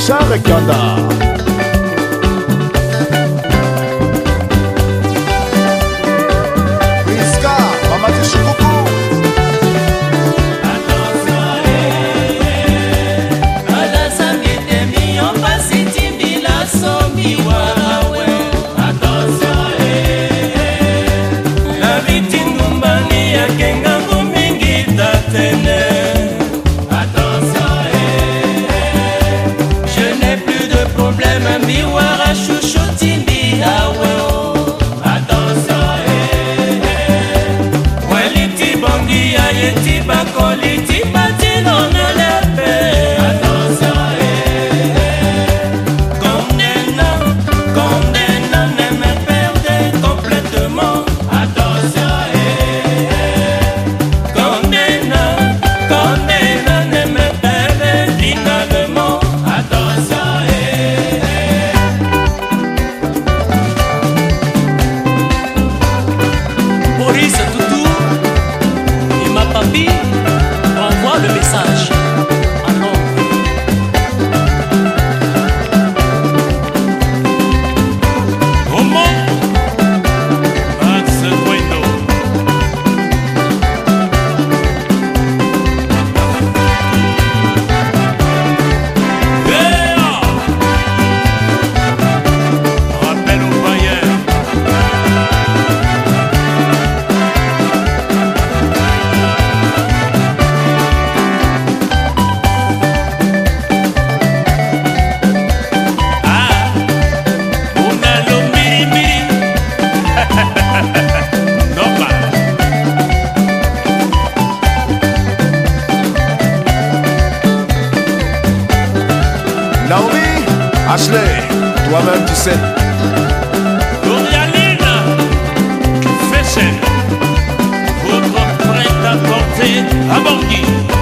Saraganda. colite Tu sais. Dorialine votre prêt-à-porter à Bangui. Youpi